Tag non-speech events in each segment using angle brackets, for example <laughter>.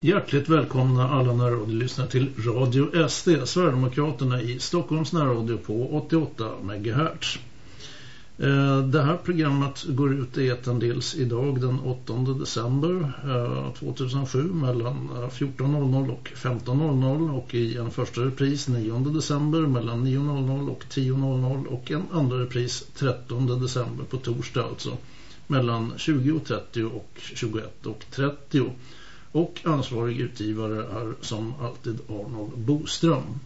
Hjärtligt välkomna alla närradiolyssnare till Radio SD, Sverigedemokraterna i Stockholms närradio på 88 MHz. Eh, det här programmet går ut i dels idag den 8 december eh, 2007 mellan eh, 14.00 och 15.00 och i en första repris 9 december mellan 9.00 och 10.00 och en andra repris 13 december på torsdag alltså mellan 20.30 och 21.30 och ansvarig utgivare är som alltid Arnold Boström.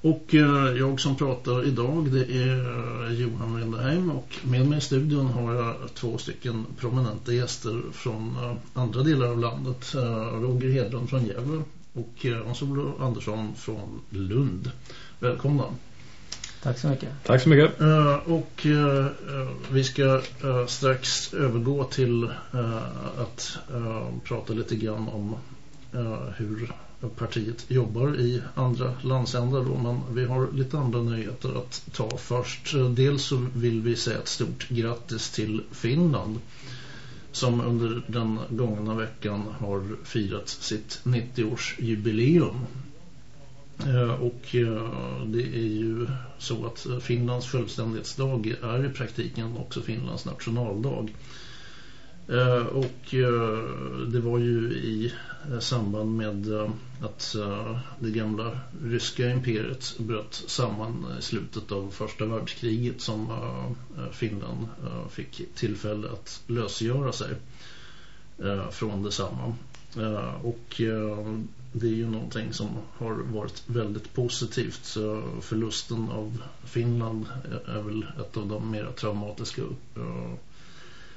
Och eh, jag som pratar idag det är eh, Johan Lindeheim och med mig i studion har jag två stycken prominenta gäster från eh, andra delar av landet. Roger Hedlund från Gävle och Hans-Olof Andersson från Lund. Välkomna. Tack så mycket. Tack så mycket. Uh, och uh, vi ska uh, strax övergå till att prata lite grann om hur partiet jobbar i andra landsändar då, men vi har lite andra nyheter att ta först. Dels så vill vi säga ett stort grattis till Finland som under den gångna veckan har firat sitt 90-årsjubileum. Eh, och eh, det är ju så att Finlands självständighetsdag är i praktiken också Finlands nationaldag. Eh, och det var ju i samband med att det gamla ryska imperiet bröt samman i slutet av första världskriget som Finland fick tillfälle att lösgöra sig från detsamma. Och det är ju någonting som har varit väldigt positivt. Så förlusten av Finland är väl ett av de mer traumatiska uh,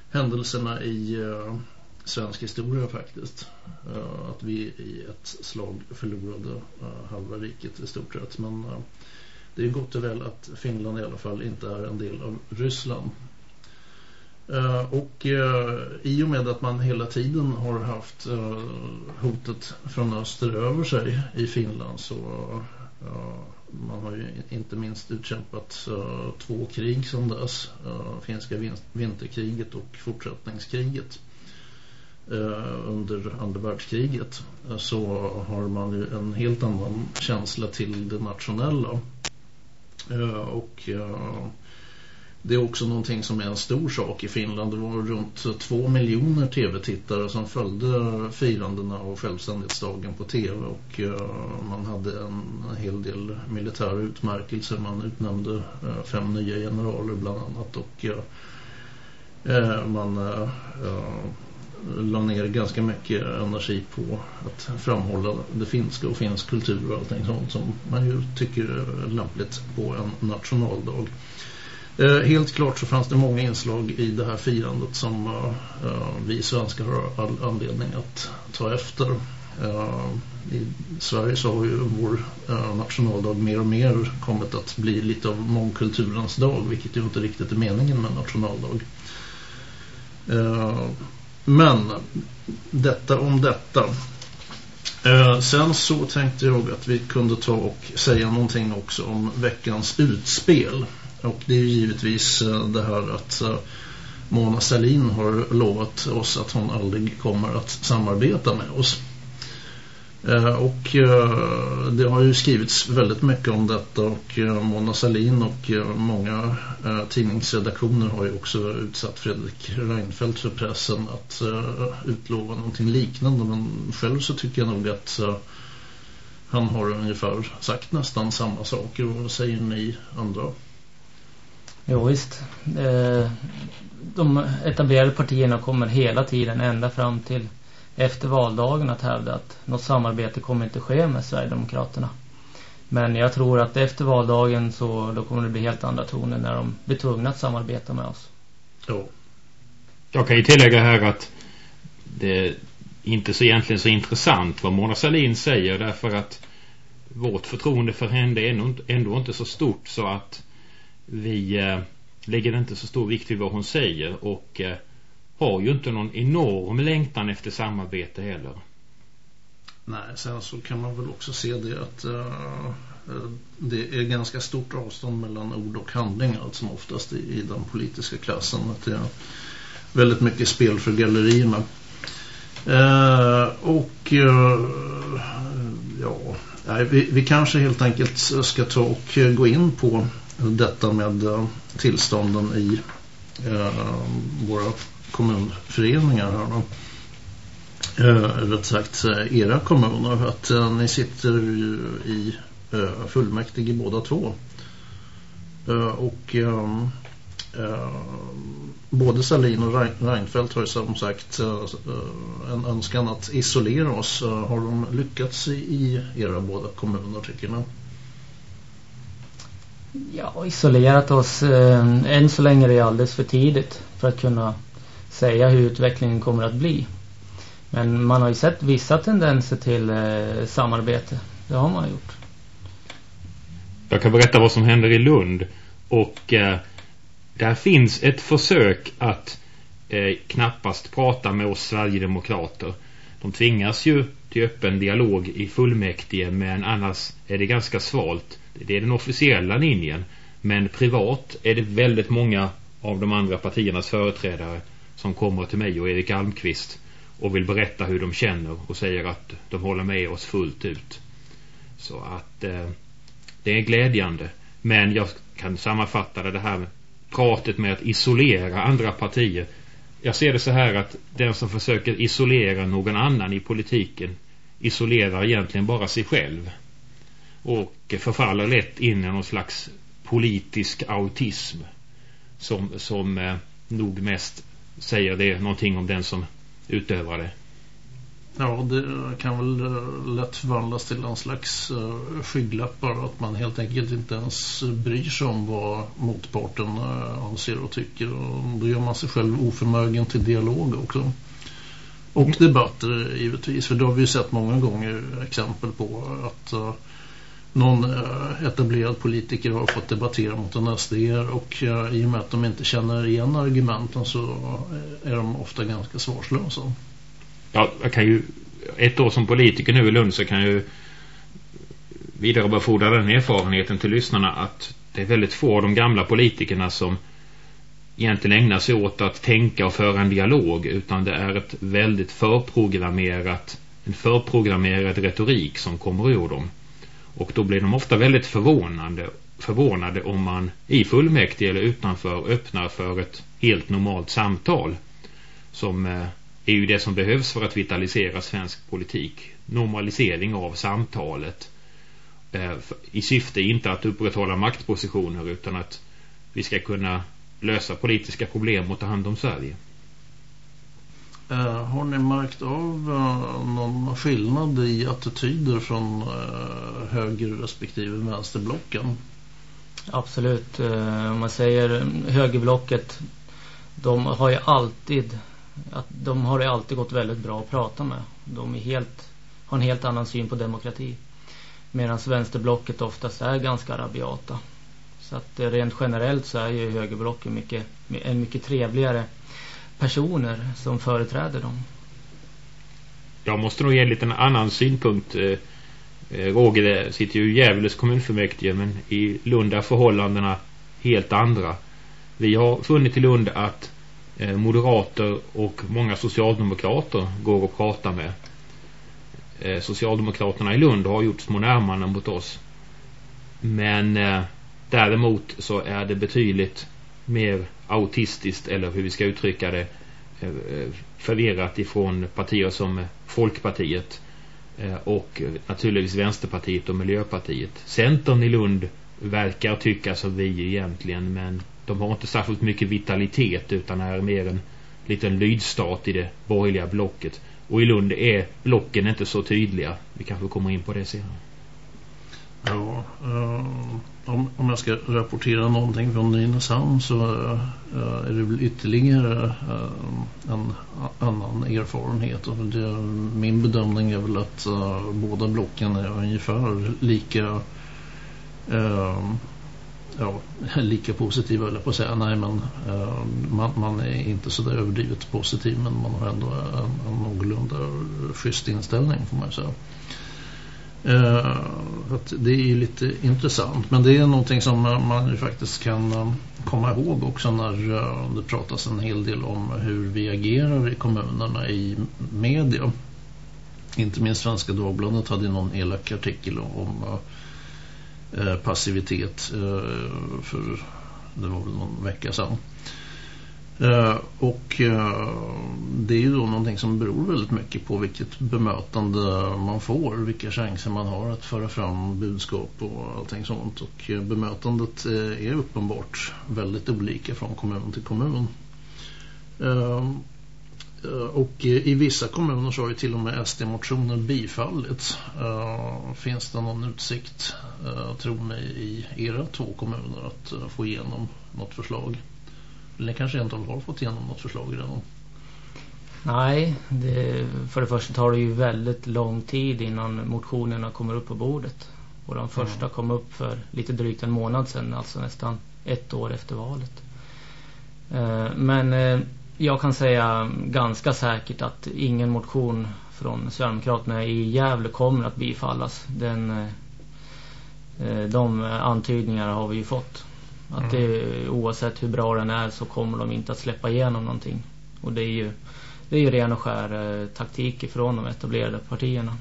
händelserna i uh, svensk historia faktiskt. Uh, att vi i ett slag förlorade halva riket i stort sett. Men det är gott och väl att Finland i alla fall inte är en del av Ryssland. Eh, och eh, i och med att man hela tiden har haft eh, hotet från öster över sig i Finland så man har ju inte minst utkämpat två krig som dess. finska vinterkriget och fortsättningskriget under andra världskriget så har man ju en helt annan känsla till det nationella och det är också någonting som är en stor sak i Finland. Det var runt två miljoner tv-tittare som följde firandena av självständighetsdagen på tv och eh, man hade en hel del militära utmärkelser. Man utnämnde eh, fem nya generaler bland annat och eh, man la ner ganska mycket energi på att framhålla det finska och finsk kultur och allting sånt som man ju tycker är lämpligt på en nationaldag. Eh, helt klart så fanns det många inslag i det här firandet som eh, eh, vi svenskar har all anledning att ta efter. I Sverige så har ju vår nationaldag mer och mer kommit att bli lite av mångkulturens dag, vilket ju inte riktigt är meningen med nationaldag. men detta om detta. sen så tänkte jag att vi kunde ta och säga någonting också om veckans utspel. Och det är givetvis eh, det här att eh, Mona Salin har lovat oss att hon aldrig kommer att samarbeta med oss. Eh, och det har ju skrivits väldigt mycket om detta och Mona Salin och många tidningsredaktioner har ju också utsatt Fredrik Reinfeldt för pressen att utlova någonting liknande men själv så tycker jag nog att han har ungefär sagt nästan samma saker och vad säger ni andra? Jo visst. Eh, de etablerade partierna kommer hela tiden ända fram till efter valdagen att hävda att något samarbete kommer inte ske med Sverigedemokraterna. Men jag tror att efter valdagen så då kommer det bli helt andra toner när de blir tvungna att samarbeta med oss. Ja. Jag kan ju tillägga här att det är inte så egentligen så intressant vad Mona Salin säger därför att vårt förtroende för henne är ändå inte så stort så att vi eh, lägger inte så stor vikt vid vad hon säger och eh, har ju inte någon enorm längtan efter samarbete heller. Nej, sen så kan man väl också se det att uh, det är ganska stort avstånd mellan ord och handling allt som oftast i, i den politiska klassen. Att det är väldigt mycket spel för gallerierna. Eh, och eh, ja, vi, vi kanske helt enkelt ska ta och gå in på detta med eh, tillstånden i eh, våra kommunföreningar här då. Eh, rätt sagt era kommuner att eh, ni sitter ju i eh, fullmäktige båda två och ehm, både Salin och Reinfeldt har ju som sagt en önskan att isolera oss. Har de lyckats i era båda kommuner tycker ni? Ja, isolerat oss. Eh, än så länge är det alldeles för tidigt för att kunna säga hur utvecklingen kommer att bli. Men man har ju sett vissa tendenser till eh, samarbete. Det har man gjort. Jag kan berätta vad som händer i Lund. Och eh, där finns ett försök att eh, knappast prata med oss Sverigedemokrater. De tvingas ju till öppen dialog i fullmäktige men annars är det ganska svalt. Det är den officiella linjen. Men privat är det väldigt många av de andra partiernas företrädare som kommer till mig och Erik Almqvist och vill berätta hur de känner och säger att de håller med oss fullt ut. Så att eh, det är glädjande. Men jag kan sammanfatta det här pratet med att isolera andra partier. Jag ser det så här att den som försöker isolera någon annan i politiken isolerar egentligen bara sig själv. Och förfaller lätt in i någon slags politisk autism som, som eh, nog mest säger det någonting om den som utövar det. Ja, det kan väl eh, lätt förvandlas till en slags uh, skygglappar att man helt enkelt inte ens bryr sig om vad motparten uh, anser och tycker och då gör man sig själv oförmögen till dialog också. Och mm. debatter givetvis, för då har vi ju sett många gånger exempel på att någon eh, etablerad politiker har fått debattera mot en SD och eh, i och med att de inte känner igen argumenten så eh, är de ofta ganska svarslösa ja, jag kan ju ett år som politiker nu i Lund så kan jag ju vidarebefordra den erfarenheten till lyssnarna att det är väldigt få av de gamla politikerna som egentligen ägnar sig åt att tänka och föra en dialog utan det är ett väldigt förprogrammerat en förprogrammerad retorik som kommer ur dem. Och då blir de ofta väldigt förvånande, förvånade om man i fullmäktige eller utanför öppnar för ett helt normalt samtal som eh, är ju det som behövs för att vitalisera svensk politik. Normalisering av samtalet eh, i syfte inte att upprätthålla maktpositioner utan att vi ska kunna lösa politiska problem och ta hand om Sverige. Eh, har ni märkt av eh, någon skillnad i attityder från eh, höger respektive vänsterblocken? Absolut. Eh, om man säger högerblocket, de har ju alltid att de har det alltid gått väldigt bra att prata med. De är helt, har en helt annan syn på demokrati. Medan vänsterblocket oftast är ganska rabiata. Så att eh, rent generellt så är ju högerblocket mycket, en mycket trevligare personer som företräder dem. Jag måste nog ge en liten annan synpunkt. Eh, eh, Roger sitter ju i Gävles kommunfullmäktige men i Lund är förhållandena helt andra. Vi har funnit i Lund att eh, moderater och många socialdemokrater går och pratar med. Socialdemokraterna i Lund har gjort små närmanden mot oss. Men däremot så är det betydligt mer autistiskt eller hur vi ska uttrycka det eh, eh, förvirrat ifrån partier som Folkpartiet eh, och naturligtvis Vänsterpartiet och Miljöpartiet. Centern i Lund verkar tycka som vi egentligen men de har inte särskilt mycket vitalitet utan är mer en liten lydstat i det borgerliga blocket. Och i Lund är blocken inte så tydliga. Vi kanske kommer in på det senare. Ja, eh, om, om jag ska rapportera någonting från Nynäshamn så eh, är det väl ytterligare eh, en annan erfarenhet. Och det, min bedömning är väl att båda blocken är ungefär lika ja, <laughs> lika positiv eller på att säga nej men uh, man, man, är inte så där överdrivet positiv men man har ändå en, en någorlunda schysst inställning får man säga. Eh, att det är ju lite intressant men det är någonting som eh, man ju faktiskt kan eh, komma ihåg också när det pratas en hel del om hur vi agerar i kommunerna i media. Inte minst Svenska Dagbladet hade någon elak artikel om passivitet för det var väl någon vecka sedan. Uh, och uh, det är ju då någonting som beror väldigt mycket på vilket bemötande man får, vilka chanser man har att föra fram budskap och allting sånt. Och uh, bemötandet är uppenbart väldigt olika från kommun till kommun. och i vissa kommuner så har ju till och med SD-motioner bifallits. finns det någon utsikt, tror ni, i era två kommuner att få igenom något förslag? Eller kanske inte har fått igenom något förslag redan? Nej, det, för det första tar det ju väldigt lång tid innan motionerna kommer upp på bordet. Och de första mm. kom upp för lite drygt en månad sedan, alltså nästan ett år efter valet. Eh, men eh, jag kan säga ganska säkert att ingen motion från Sverigedemokraterna i Gävle kommer att bifallas. Den, eh, de antydningar har vi ju fått. Att mm. det, oavsett hur bra den är så kommer de inte att släppa igenom någonting. Och det är ju, det är ju ren och skär eh, taktik ifrån de etablerade partierna.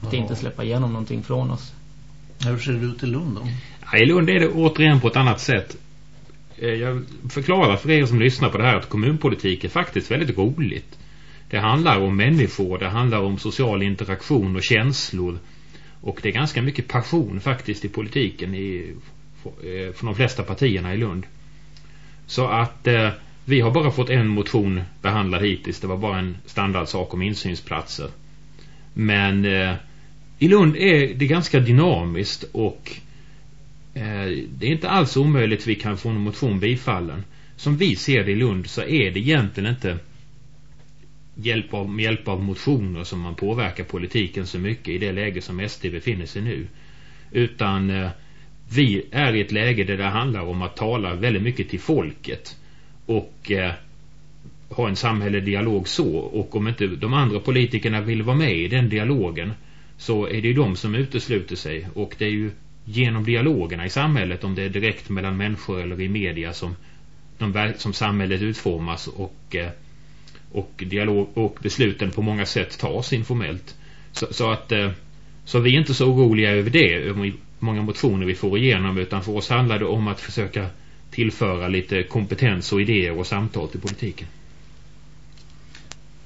Att inte släppa igenom någonting från oss. Hur ser det ut i Lund då? Ja, I Lund är det återigen på ett annat sätt. Eh, jag förklarar för er som lyssnar på det här att kommunpolitik är faktiskt väldigt roligt. Det handlar om människor, det handlar om social interaktion och känslor. Och det är ganska mycket passion faktiskt i politiken i Eh, från de flesta partierna i Lund. Så att eh, vi har bara fått en motion behandlad hittills. Det var bara en standardsak om insynsplatser. Men eh, i Lund är det ganska dynamiskt och eh, det är inte alls omöjligt att vi kan få en motion bifallen. Som vi ser det i Lund så är det egentligen inte hjälp av, med hjälp av motioner som man påverkar politiken så mycket i det läge som SD befinner sig nu. Utan eh, vi är i ett läge där det handlar om att tala väldigt mycket till folket och eh, ha en samhällelig dialog så. Och om inte de andra politikerna vill vara med i den dialogen så är det ju de som utesluter sig. Och det är ju genom dialogerna i samhället om det är direkt mellan människor eller i media som, de, som samhället utformas och, eh, och, dialog, och besluten på många sätt tas informellt. Så, så att eh, så vi är inte så oroliga över det många motioner vi får igenom utan för oss handlar det om att försöka tillföra lite kompetens och idéer och samtal till politiken.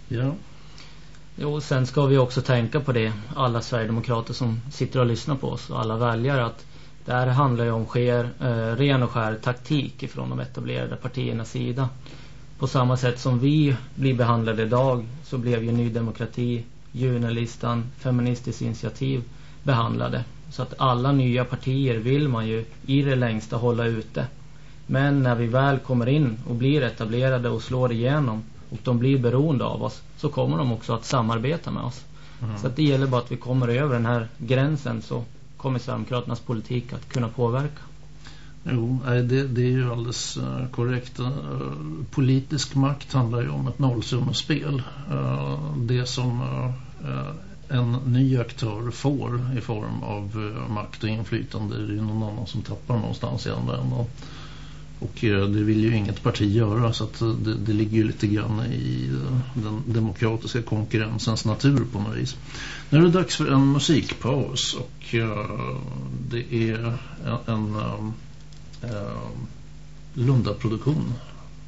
Ja. Jo, sen ska vi också tänka på det, alla Sverigedemokrater som sitter och lyssnar på oss och alla väljare att det här handlar ju om sker, eh, ren och skär taktik från de etablerade partiernas sida. På samma sätt som vi blir behandlade idag så blev ju Ny Demokrati, Junelistan, Feministiskt initiativ behandlade. Så att alla nya partier vill man ju i det längsta hålla ute. Men när vi väl kommer in och blir etablerade och slår igenom och de blir beroende av oss så kommer de också att samarbeta med oss. Mm. Så att det gäller bara att vi kommer över den här gränsen så kommer Sverigedemokraternas politik att kunna påverka. Jo, det, det är ju alldeles uh, korrekt. Uh, politisk makt handlar ju om ett nollsummespel. Uh, det som en ny aktör får i form av eh, makt och inflytande Det är någon annan som tappar någonstans i andra änden. Och eh, det vill ju inget parti göra så att eh, det, det, ligger ju lite grann i den demokratiska konkurrensens natur på något vis. Nu är det dags för en musikpaus och det är en, en Lunda-produktion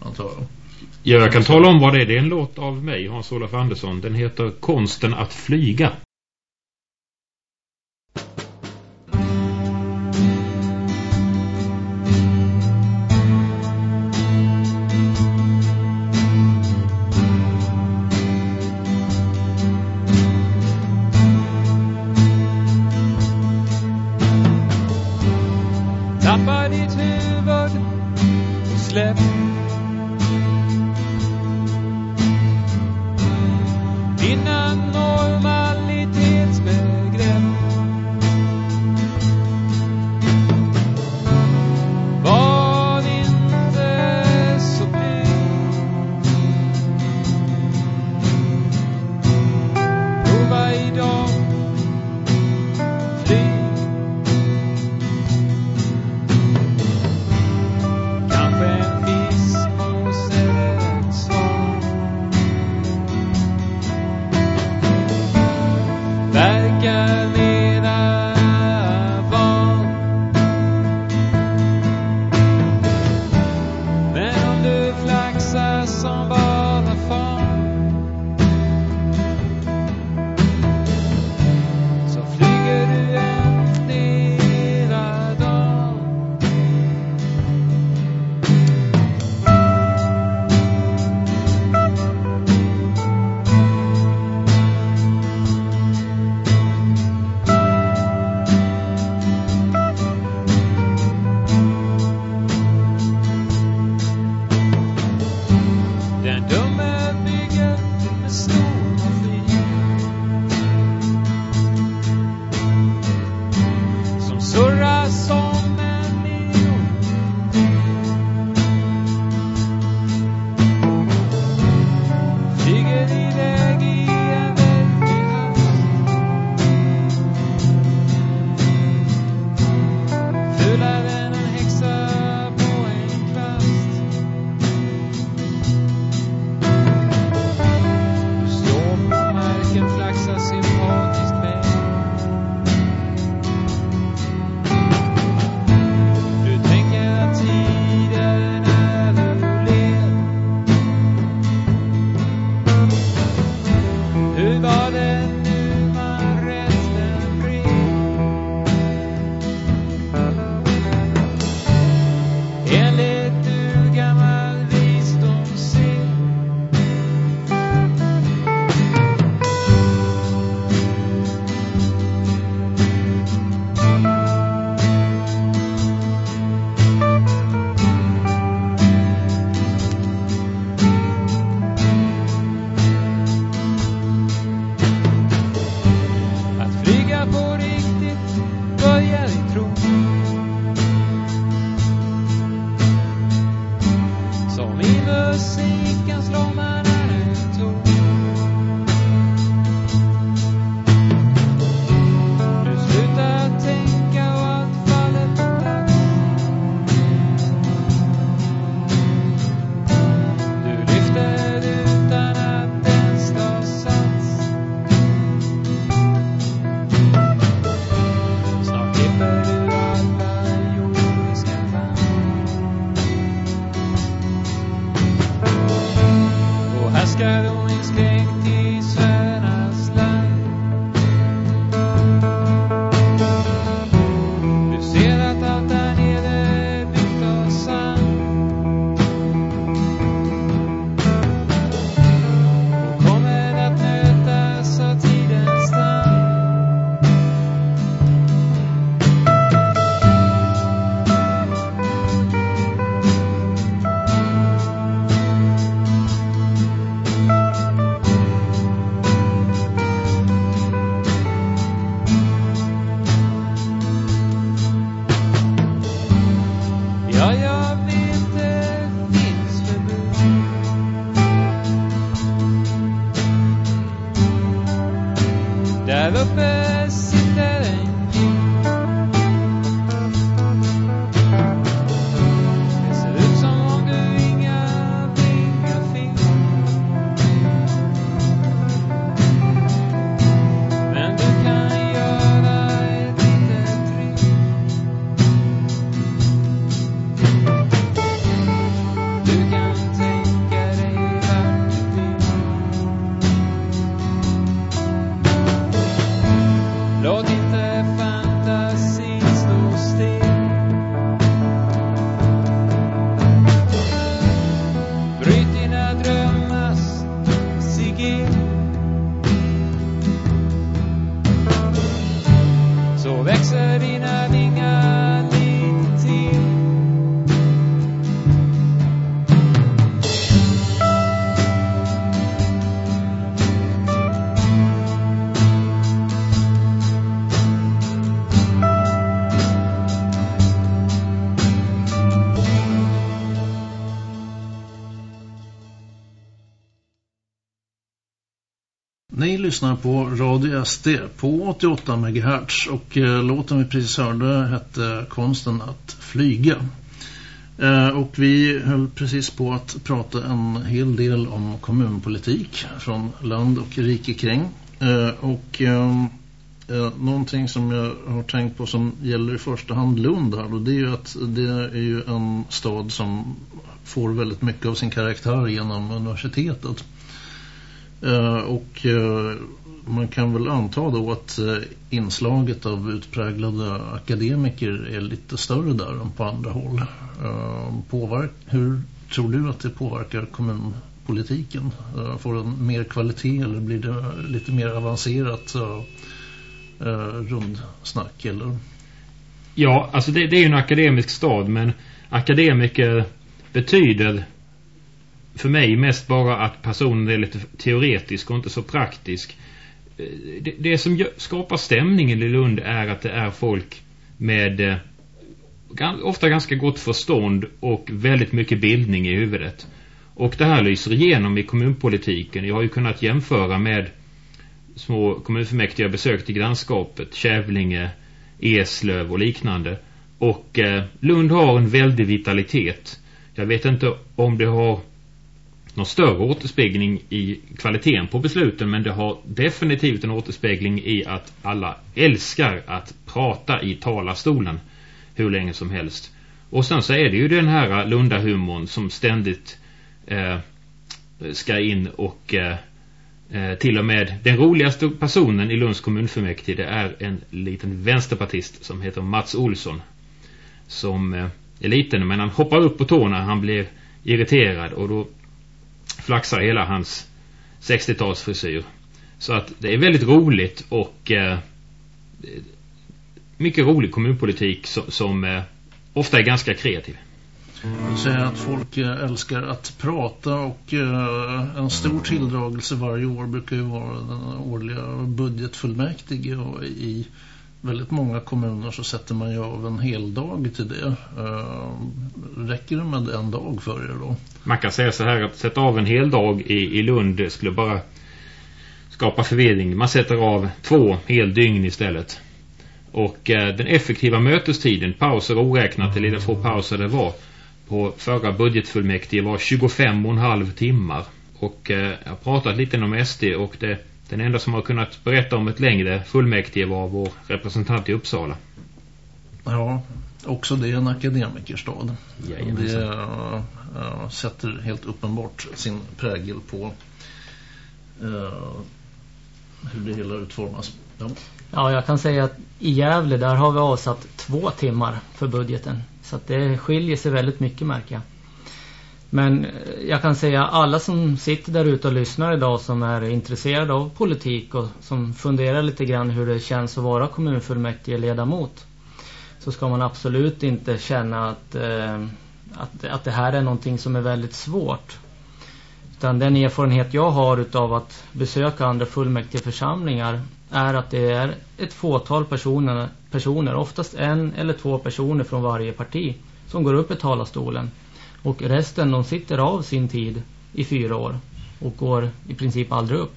antar jag. Ja, jag kan tala om vad det är. Det är en låt av mig, Hans-Olof Andersson. Den heter Konsten att flyga. Tappa ditt huvud och släpp lyssnar på Radio SD på 88 MHz och eh, låten vi precis hörde hette Konsten att flyga. Eh, och vi höll precis på att prata en hel del om kommunpolitik från land och rike kring. Eh, och ehm, någonting som jag har tänkt på som gäller i första hand Lund här och det är ju att det är ju en stad som får väldigt mycket av sin karaktär genom universitetet. Eh, och eh, man kan väl anta då att eh, inslaget av utpräglade akademiker är lite större där än på andra håll. Eh, påverk hur tror du att det påverkar kommunpolitiken? Eh, får den mer kvalitet eller blir det lite mer avancerat eh, eh rundsnack eller? Ja, alltså det, det är ju en akademisk stad men akademiker betyder för mig mest bara att personen är lite teoretisk och inte så praktisk. Eh, det, det som gör, skapar stämningen i Lund är att det är folk med eh, ofta ganska gott förstånd och väldigt mycket bildning i huvudet. Och det här lyser igenom i kommunpolitiken. Jag har ju kunnat jämföra med små kommunfullmäktige jag besökt i grannskapet, Kävlinge, Eslöv och liknande. Och eh, Lund har en väldig vitalitet. Jag vet inte om det har någon större återspegling i kvaliteten på besluten men det har definitivt en återspegling i att alla älskar att prata i talarstolen hur länge som helst. Och sen så är det ju den här Lundahumorn som ständigt eh, ska in och eh, eh till och med den roligaste personen i Lunds kommunfullmäktige det är en liten vänsterpartist som heter Mats Olsson som eh, är liten men han hoppar upp på tårna han blir irriterad och då flaxar hela hans 60-talsfrisyr. Så att det är väldigt roligt och eh, mycket rolig kommunpolitik som, som eh, ofta är ganska kreativ. Jag säger att folk eh, älskar att prata och eh, en stor tilldragelse varje år brukar ju vara den årliga budgetfullmäktige och i väldigt många kommuner så sätter man ju av en hel dag till det. Eh, räcker det med en dag för er då? Man kan säga så här att sätta av en hel dag i, i Lund skulle bara skapa förvirring. Man sätter av två hel dygn istället. Och eh, den effektiva mötestiden, pauser oräknat, eller lilla få pauser det var, på förra budgetfullmäktige var 25 och en halv timmar. Och eh, jag har pratat lite om SD och det, den enda som har kunnat berätta om ett längre fullmäktige var vår representant i Uppsala. Ja, också det är en akademikerstad. Jajamensan. Det äh, sätter helt uppenbart sin prägel på äh, hur det hela utformas. Ja. Ja, jag kan säga att i Gävle där har vi avsatt två timmar för budgeten. Så att det skiljer sig väldigt mycket märker jag. Men eh, jag kan säga alla som sitter där ute och lyssnar idag som är intresserade av politik och som funderar lite grann hur det känns att vara kommunfullmäktige ledamot. Så ska man absolut inte känna att, eh, att, att det här är någonting som är väldigt svårt. Utan den erfarenhet jag har utav att besöka andra fullmäktigeförsamlingar är att det är ett fåtal personer, personer, oftast en eller två personer från varje parti som går upp i talarstolen. Och resten de sitter av sin tid i fyra år och går i princip aldrig upp.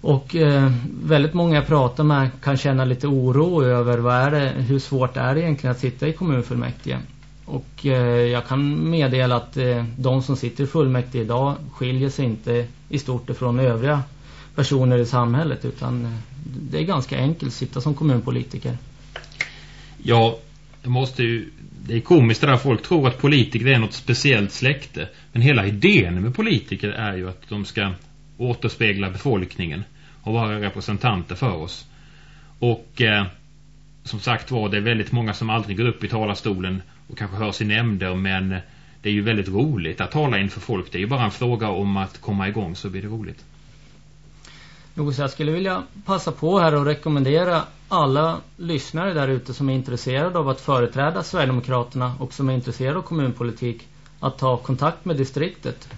Och eh, väldigt många jag pratar med kan känna lite oro över vad är det, hur svårt är det egentligen att sitta i kommunfullmäktige. Och eh, jag kan meddela att eh, de som sitter i fullmäktige idag skiljer sig inte i stort ifrån övriga personer i samhället utan eh, det är ganska enkelt att sitta som kommunpolitiker. Ja, det måste ju... Det är komiskt det där folk tror att politiker är något speciellt släkte. Men hela idén med politiker är ju att de ska återspegla befolkningen och vara representanter för oss. Och eh, som sagt var, det är väldigt många som aldrig går upp i talarstolen och kanske hörs i nämnder men det är ju väldigt roligt att tala inför folk. Det är ju bara en fråga om att komma igång så blir det roligt. Jo, så jag skulle vilja passa på här och rekommendera alla lyssnare där ute som är intresserade av att företräda Sverigedemokraterna och som är intresserade av kommunpolitik att ta kontakt med distriktet.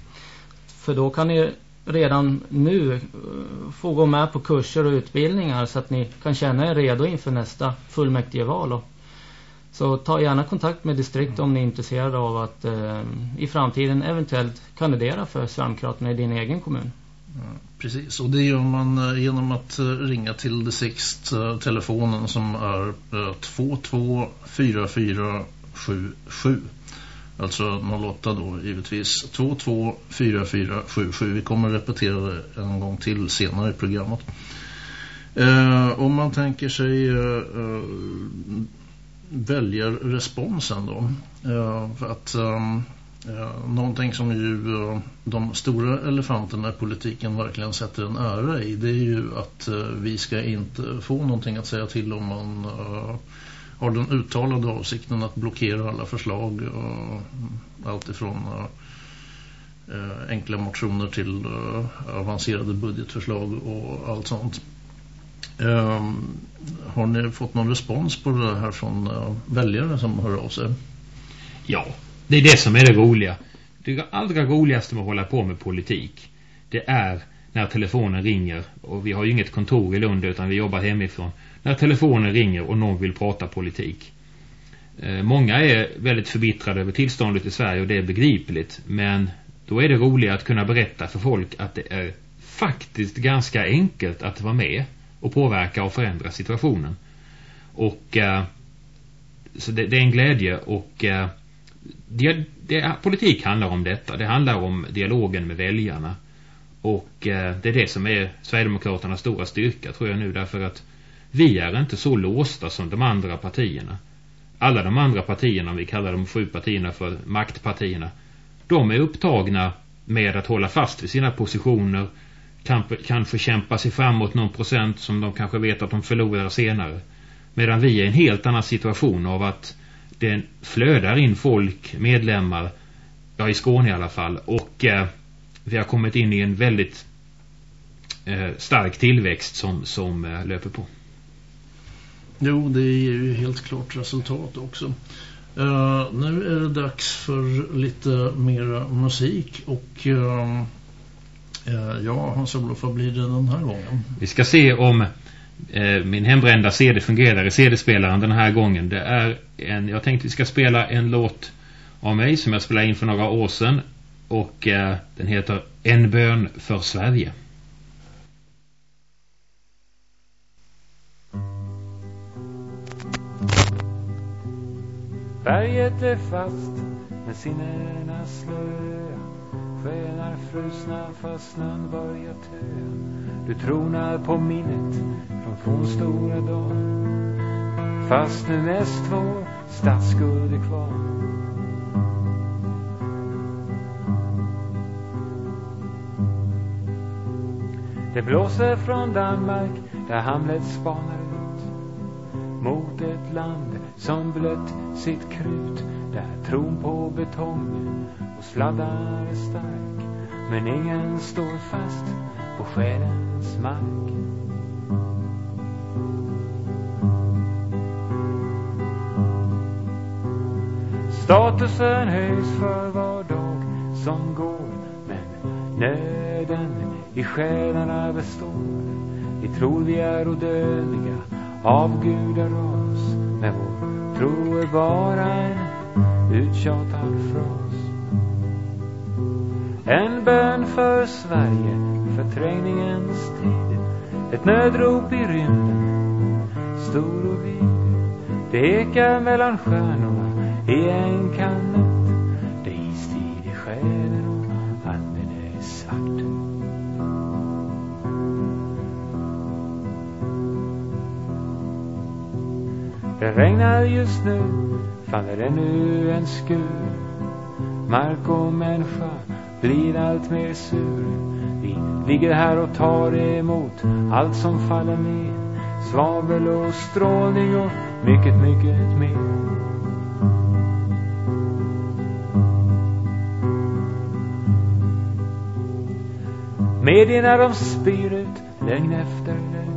För då kan ni redan nu eh, få gå med på kurser och utbildningar så att ni kan känna er redo inför nästa fullmäktigeval. Så ta gärna kontakt med distrikt om ni är intresserade av att eh, i framtiden eventuellt kandidera för Sverigedemokraterna i din egen kommun. Precis, och det gör man eh, genom att eh, ringa till distriktstelefonen eh, som är 224477. Alltså 08 då givetvis. 224477. Vi kommer repetera det en gång till senare i programmet. Eh, om man tänker sig eh, väljer väljarresponsen då. Eh, för att eh, Eh, någonting som ju eh, de stora elefanterna i politiken verkligen sätter en ära i det är ju att eh, vi ska inte få någonting att säga till om man eh, har den uttalade avsikten att blockera alla förslag och allt ifrån eh, enkla motioner till eh, avancerade budgetförslag och allt sånt. Har ni fått någon respons på det här från väljare som hör av sig? Ja, det är det som är det roliga. Det allra roligaste med att hålla på med politik det är när telefonen ringer och vi har ju inget kontor i Lund utan vi jobbar hemifrån. När telefonen ringer och någon vill prata politik. Eh, många är väldigt förbittrade över tillståndet i Sverige och det är begripligt. Men då är det roligt att kunna berätta för folk att det är faktiskt ganska enkelt att vara med och påverka och förändra situationen. Och eh, så det, det, är en glädje och eh, det, det, politik handlar om detta. Det handlar om dialogen med väljarna. Och eh, det är det som är Sverigedemokraternas stora styrka tror jag nu därför att vi är inte så låsta som de andra partierna. Alla de andra partierna, om vi kallar de sju partierna för maktpartierna, de är upptagna med att hålla fast vid sina positioner, kanske, kanske kämpa sig framåt någon procent som de kanske vet att de förlorar senare. Medan vi är i en helt annan situation av att det flödar in folk, medlemmar, ja i Skåne i alla fall, och eh, vi har kommit in i en väldigt eh, stark tillväxt som, som eh, löper på. Jo, det ger ju helt klart resultat också. Uh, nu är det dags för lite mer musik och uh, uh, ja, Hans-Olof, vad blir det den här gången? Vi ska se om Eh, min hembrända CD fungerar i CD-spelaren den här gången. Det är en, jag tänkte vi ska spela en låt av mig som jag spelade in för några år sedan och eh, den heter En bön för Sverige. Berget är fast med sinnena slöa Skenar frusna fast snön börjar töa du tronar på minnet från fornstora dagar. Fast nu mest vår stadsskuld är kvar. Det blåser från Danmark där Hamlet spanar ut. Mot ett land som blött sitt krut där tron på betongen och sladdar är stark. Men ingen står fast på själens mark. Statusen höjs för var dag som går men nöden i själarna består. Vi tror vi är odödliga avgudaras men vår tro är bara en uttjatad fras. En bön för Sverige, förträngningens tid Ett nödrop i rymden, stor och vid. Det ekar mellan stjärnorna i en kanot. Det är istid i själen och anden är svart. Det regnar just nu, faller ännu en skur. Mark och människa blir allt mer sur. Vi ligger här och tar emot allt som faller ner. Svavel och strålning och mycket, mycket mer. Medierna de spyr ut lögn efter lögn.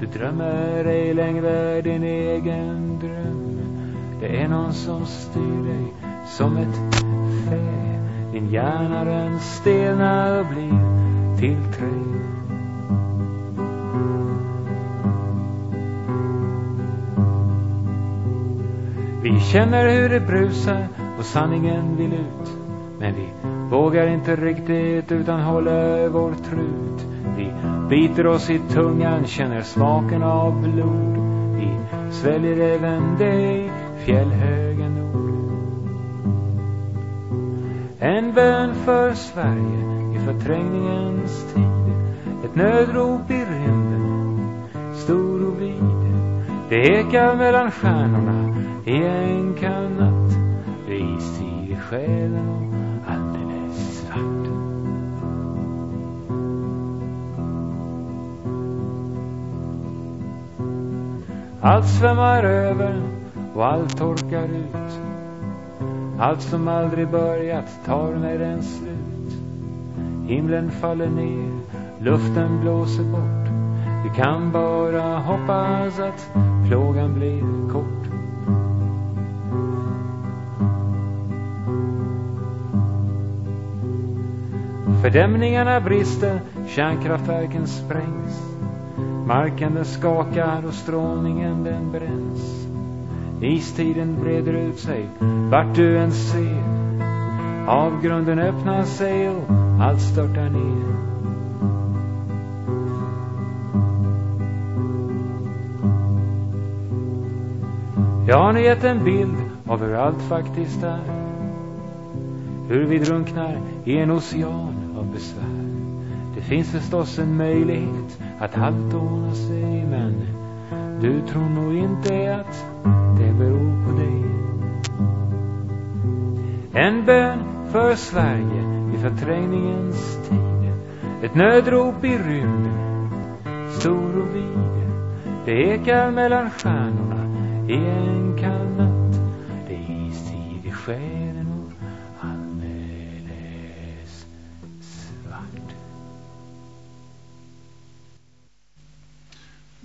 Du drömmer ej längre din egen dröm. Det är någon som styr dig som ett fel. Din hjärna den stelnar och blir till trä. Vi känner hur det brusar och sanningen vill ut. Men vi vågar inte riktigt utan håller vår trut. Vi biter oss i tungan, känner smaken av blod. Vi sväljer även dig fjällhög En bön för Sverige i förträngningens tid. Ett nödrop i rymden, stor och vid. Det ekar mellan stjärnorna i en natt. Det är istid i själen och alldeles svart. Allt svämmar över och allt torkar ut. Allt som aldrig börjat tar med en slut. Himlen faller ner, luften blåser bort. Vi kan bara hoppas att plågan blir kort. Fördämningarna brister, kärnkraftverken sprängs. Marken den skakar och strålningen den bränns. Istiden breder ut sig vart du än ser. Avgrunden öppnar sig och allt störtar ner. Jag har nu gett en bild av hur allt faktiskt är. Hur vi drunknar i en ocean av besvär. Det finns förstås en möjlighet att allt ordnar sig men du tror nog inte att det beror på dig. En bön för Sverige i förträngningens tid. Ett nödrop i rymden, stor och vid. Det ekar mellan stjärnorna i en kall natt. Det är istid i själ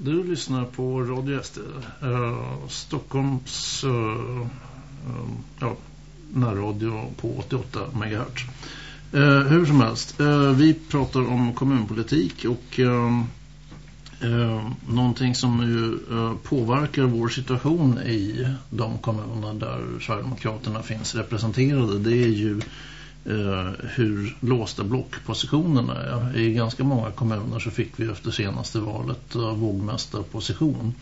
Du lyssnar på Radio SD, eh, Stockholms eh, eh, ja, närradio på 88 MHz. Eh, hur som helst, eh, vi pratar om kommunpolitik och eh, eh någonting som ju eh, påverkar vår situation i de kommuner där Sverigedemokraterna finns representerade. Det är ju eh, hur låsta blockpositionerna är. I ganska många kommuner så fick vi efter senaste valet eh, vågmästarposition.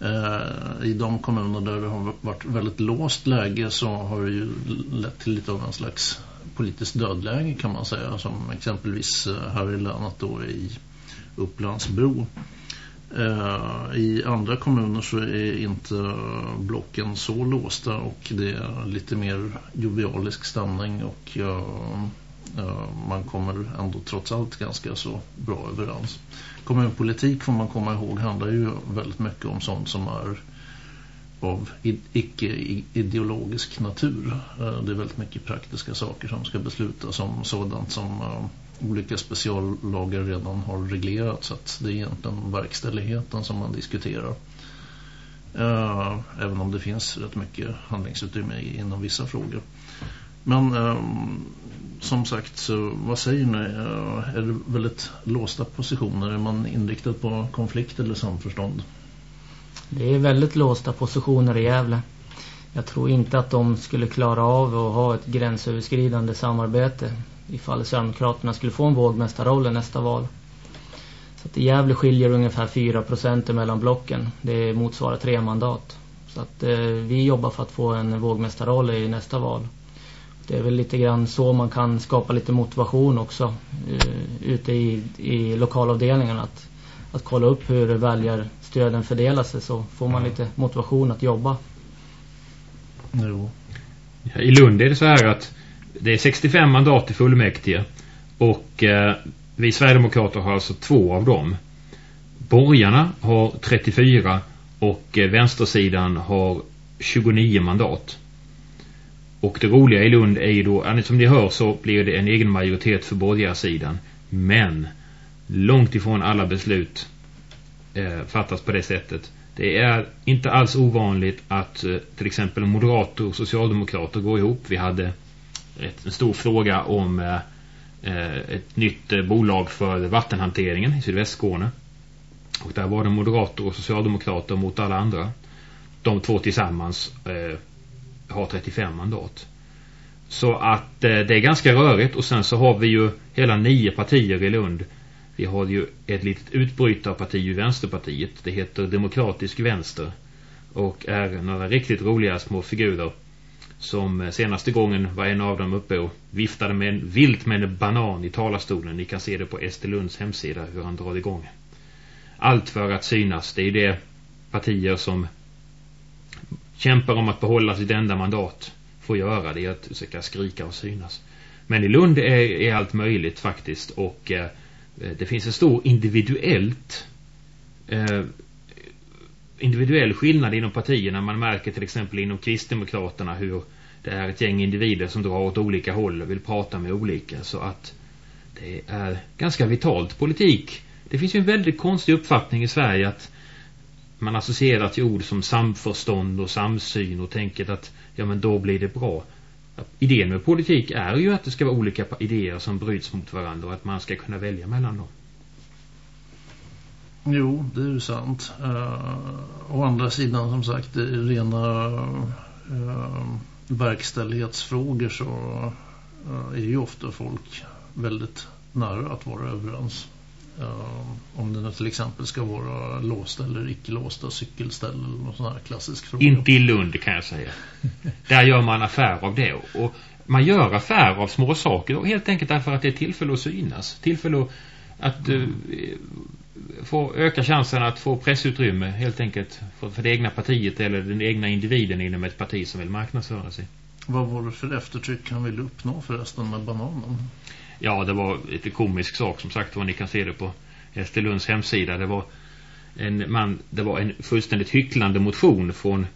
Eh, I de kommuner där det har varit väldigt låst läge så har det ju lett till lite av en slags politiskt dödläge kan man säga. Som exempelvis eh, här i länet då i Upplandsbro. Mm. Eh, I andra kommuner så är inte blocken så låsta och det är lite mer jovialisk stämning och eh, eh, man kommer ändå trots allt ganska så bra överens. Kommunpolitik får man komma ihåg handlar ju väldigt mycket om sånt som är av icke-ideologisk natur. Det är väldigt mycket praktiska saker som ska beslutas om sådant som olika speciallagar redan har reglerat så att det är egentligen verkställigheten som man diskuterar. Eh, även om det finns rätt mycket handlingsutrymme inom vissa frågor. Men eh, som sagt, vad säger ni? Eh, är det väldigt låsta positioner? Är man inriktad på konflikt eller samförstånd? Det är väldigt låsta positioner i Gävle. Jag tror inte att de skulle klara av att ha ett gränsöverskridande samarbete ifall Sverigedemokraterna skulle få en vågmästarroll i nästa val. Så att i Gävle skiljer ungefär 4% mellan blocken. Det motsvarar tre mandat. Så att eh, vi jobbar för att få en vågmästarroll i nästa val. Det är väl lite grann så man kan skapa lite motivation också eh, ute i, i lokalavdelningen att, att kolla upp hur väljarstöden fördelar sig så får man lite motivation att jobba. Jo. I Lund är det så här att det är 65 mandat i fullmäktige och eh, vi Sverigedemokrater har alltså två av dem. Borgarna har 34 och eh, vänstersidan har 29 mandat. Och det roliga i Lund är ju då, som ni hör så blir det en egen majoritet för borgarsidan. Men långt ifrån alla beslut eh, fattas på det sättet. Det är inte alls ovanligt att eh, till exempel moderater och socialdemokrater går ihop. Vi hade en stor fråga om eh, eh ett nytt eh, bolag för vattenhanteringen i Sydvästskåne. Och där var det moderater och socialdemokrater mot alla andra. De två tillsammans eh, har 35 mandat. Så att eh, det är ganska rörigt och sen så har vi ju hela nio partier i Lund. Vi har ju ett litet utbrytarparti i Vänsterpartiet. Det heter Demokratisk Vänster. Och är några riktigt roliga små figurer. Som eh, senaste gången var en av dem uppe och viftade med en, vilt med en banan i talarstolen. Ni kan se det på Estelunds hemsida hur han drar igång. Allt för att synas. Det är det partier som kämpar om att behålla sitt enda mandat får göra. Det är att försöka skrika och synas. Men i Lund är, är allt möjligt faktiskt. Och eh, det finns en stor individuellt eh, individuell skillnad inom partierna. Man märker till exempel inom Kristdemokraterna hur det är ett gäng individer som drar åt olika håll och vill prata med olika. Så att det är ganska vitalt politik. Det finns ju en väldigt konstig uppfattning i Sverige att man associerar till ord som samförstånd och samsyn och tänker att ja men då blir det bra. Idén med politik är ju att det ska vara olika idéer som bryts mot varandra och att man ska kunna välja mellan dem. Jo, det är ju sant. Uh, å andra sidan som sagt, är rena uh, verkställighetsfrågor så uh, är ju ofta folk väldigt nära att vara överens. Uh, om det till exempel ska vara låsta eller icke låsta cykelställ eller någon sån här klassisk fråga. Inte i Lund kan jag säga. <laughs> Där gör man affär av det. Och man gör affär av små saker helt enkelt därför att det är tillfälle att synas. Tillfälle att uh, få öka chansen att få pressutrymme helt enkelt för, för det egna partiet eller den egna individen inom ett parti som vill marknadsföra sig. Vad var det för eftertryck han ville uppnå förresten med bananen? Ja, det var lite komisk sak som sagt var ni kan se det på Estelunds hemsida. Det var en man, det var en fullständigt hycklande motion från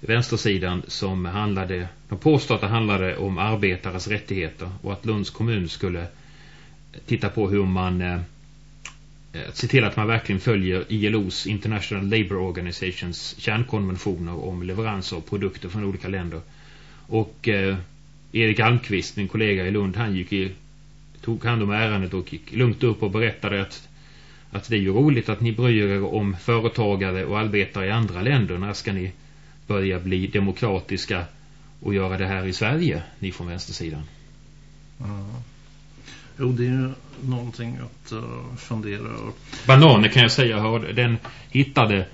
vänstersidan som handlade, de påstod att det handlade om arbetares rättigheter och att Lunds kommun skulle titta på hur man eh, Eh, se till att man verkligen följer ILOs International Labour Organizations kärnkonventioner om leveranser av produkter från olika länder. Och eh, Erik Almqvist, min kollega i Lund, han gick i tog hand om ärendet och gick lugnt upp och berättade att, att det är ju roligt att ni bryr er om företagare och arbetare i andra länder. När ska ni börja bli demokratiska och göra det här i Sverige, ni från vänstersidan? Mm. Jo, det är någonting att uh, fundera Bananer kan jag säga, hörde, den hittade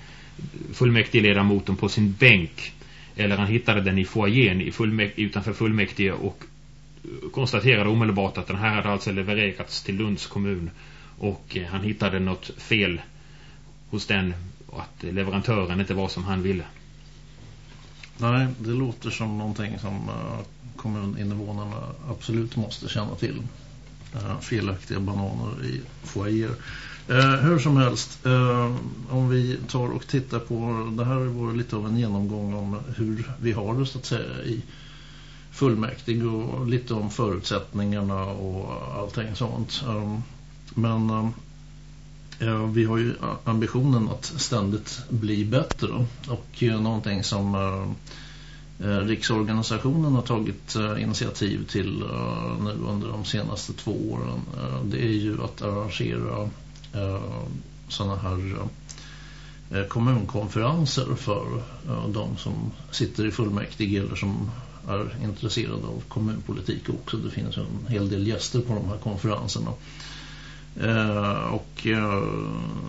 fullmäktigeledamoten på sin bänk. Eller han hittade den i foajén i fullmäkt utanför fullmäktige och konstaterade omedelbart att den här hade alltså levererats till Lunds kommun och eh, han hittade något fel hos den och att leverantören inte var som han ville. Nej, det låter som någonting som kommuninvånarna absolut måste känna till. Eh, felaktiga bananer i foyer. Eh, hur som helst, eh, om vi tar och tittar på, det här var lite av en genomgång om hur vi har det så att säga i fullmäktige och lite om förutsättningarna och allting sånt. Eh, men eh, vi har ju ambitionen att ständigt bli bättre och någonting som eh, Eh, Riksorganisationen har tagit eh, initiativ till eh, nu under de senaste två åren det är ju att arrangera sådana här kommunkonferenser för de som sitter i fullmäktige eller som är intresserade av kommunpolitik också. Det finns en hel del gäster på de här konferenserna. Eh, och eh,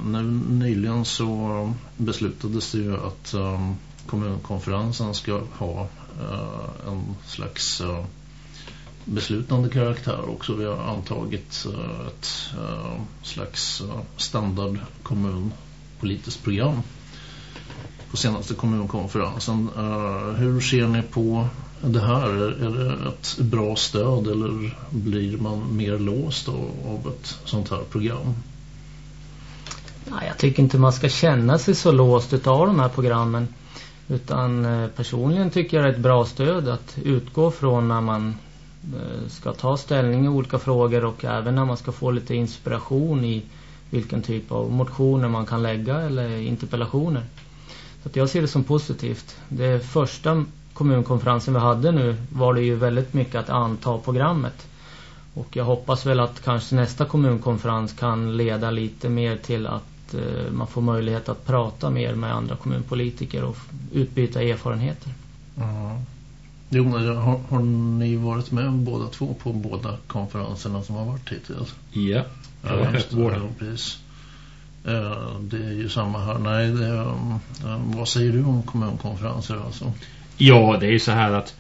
nu, nyligen så beslutades det ju att eh, kommunkonferensen ska ha eh, en slags eh, beslutande karaktär också. Vi har antagit eh, ett eh, slags eh, standard kommunpolitiskt program på senaste kommunkonferensen. Eh, hur ser ni på det här? Är det ett bra stöd eller blir man mer låst av ett sånt här program? Ja, jag tycker inte man ska känna sig så låst av de här programmen. Utan eh, personligen tycker jag det är ett bra stöd att utgå från när man eh, ska ta ställning i olika frågor och även när man ska få lite inspiration i vilken typ av motioner man kan lägga eller interpellationer. Så jag ser det som positivt. Det första kommunkonferensen vi hade nu var det ju väldigt mycket att anta programmet. Och jag hoppas väl att kanske nästa kommunkonferens kan leda lite mer till att eh, man får möjlighet att prata mer med andra kommunpolitiker och utbyta erfarenheter. Ja. Jo, har, har ni varit med båda två på båda konferenserna som har varit hittills? Ja, ja, ja just det. Precis. Eh, det är ju samma här. Nej, det, eh, vad säger du om kommunkonferenser alltså? Ja, det är så här att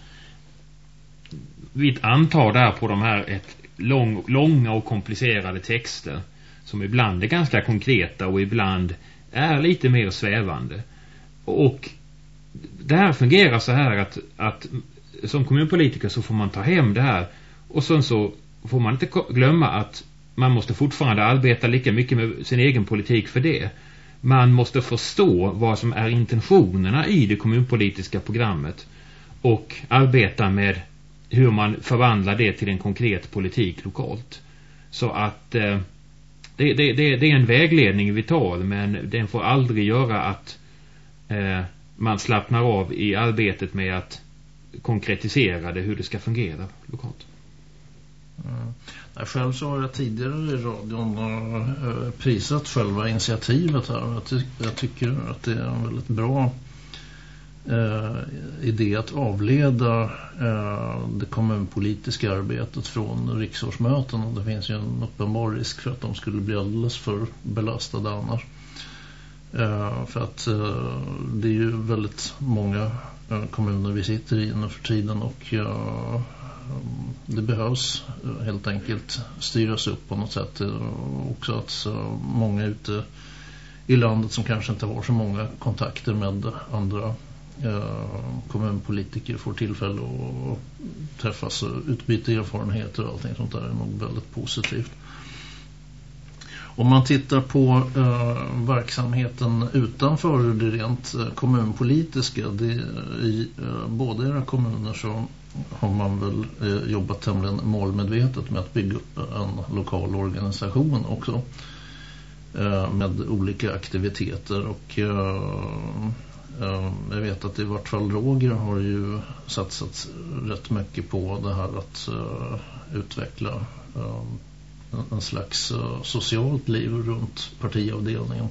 vi antar där på de här ett lång, långa och komplicerade texter som ibland är ganska konkreta och ibland är lite mer svävande. Och det här fungerar så här att, att som kommunpolitiker så får man ta hem det här och sen så får man inte glömma att man måste fortfarande arbeta lika mycket med sin egen politik för det man måste förstå vad som är intentionerna i det kommunpolitiska programmet och arbeta med hur man förvandlar det till en konkret politik lokalt. Så att eh, det, det, det, det, är en vägledning vi tar men den får aldrig göra att eh, man slappnar av i arbetet med att konkretisera det hur det ska fungera lokalt. Mm. Själv så har jag tidigare i radion eh, eh, prisat själva initiativet här. Jag, ty jag, tycker att det är en väldigt bra eh, idé att avleda eh, det kommunpolitiska arbetet från riksårsmöten. Och det finns ju en uppenbar risk för att de skulle bli alldeles för belastade annars. Eh, för att eh, det är ju väldigt många eh, kommuner vi sitter i nu för tiden och det behövs helt enkelt styras upp på något sätt. Också att många ute i landet som kanske inte har så många kontakter med andra kommunpolitiker får tillfälle att träffas och utbyta erfarenheter och allting sånt där är nog väldigt positivt. Om man tittar på eh, verksamheten utanför det rent eh, kommunpolitiska, det, i eh, båda era kommuner så har man väl eh, jobbat tämligen målmedvetet med att bygga upp en lokal organisation också eh, med olika aktiviteter och eh, Ehm, jag vet att i vart fall Roger har ju satsat rätt mycket på det här att eh, utveckla ehm, en slags eh, socialt liv runt partiavdelningen.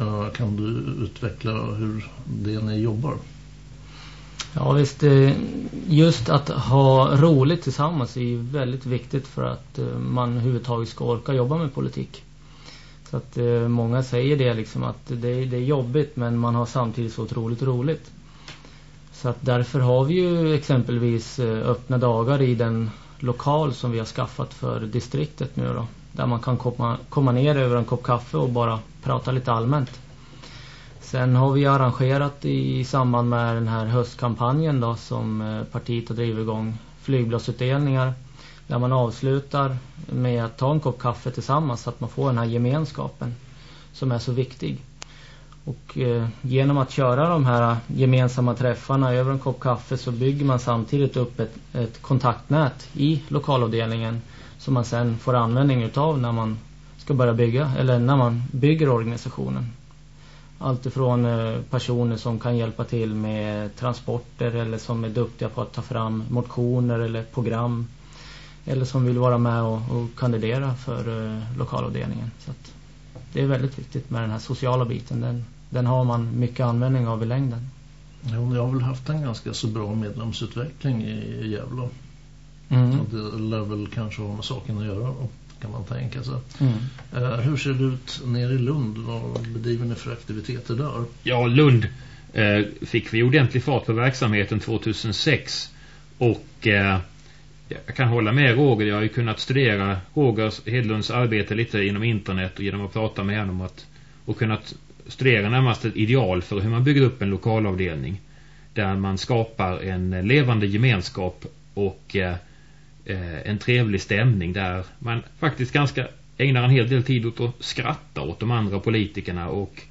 Ehm, kan du utveckla hur det ni jobbar? Ja visst, eh, just att ha roligt tillsammans är ju väldigt viktigt för att man överhuvudtaget ska orka jobba med politik. Så att eh, många säger det liksom att det är, det är jobbigt men man har samtidigt så otroligt roligt. Så att därför har vi ju exempelvis eh, öppna dagar i den lokal som vi har skaffat för distriktet nu då. Där man kan komma, komma ner över en kopp kaffe och bara prata lite allmänt. Sen har vi arrangerat i samband med den här höstkampanjen då som eh, partiet har drivit igång flygbladsutdelningar där man avslutar med att ta en kopp kaffe tillsammans så att man får den här gemenskapen som är så viktig. Och eh, genom att köra de här gemensamma träffarna över en kopp kaffe så bygger man samtidigt upp ett, ett kontaktnät i lokalavdelningen som man sen får användning utav när man ska börja bygga eller när man bygger organisationen. Allt ifrån eh, personer som kan hjälpa till med transporter eller som är duktiga på att ta fram motioner eller program. Eller som vill vara med och, och kandidera för eh, lokalavdelningen. Så att det är väldigt viktigt med den här sociala biten. Den, den har man mycket användning av i längden. Ja, jag har väl haft en ganska så bra medlemsutveckling i Gävle. Mm. det lär väl kanske ha med saken att göra. kan man tänka sig. Mm. Uh, hur ser det ut nere i Lund? Vad bedriver ni för aktiviteter där? Ja, Lund uh, fick vi ordentlig fart på verksamheten 2006 och uh, jag kan hålla med Roger. Jag har ju kunnat studera Roger Hedlunds arbete lite inom internet och genom att prata med honom att, och kunnat studera närmast ett ideal för hur man bygger upp en lokalavdelning där man skapar en levande gemenskap och eh, eh en trevlig stämning där man faktiskt ganska ägnar en hel del tid åt att skratta åt de andra politikerna och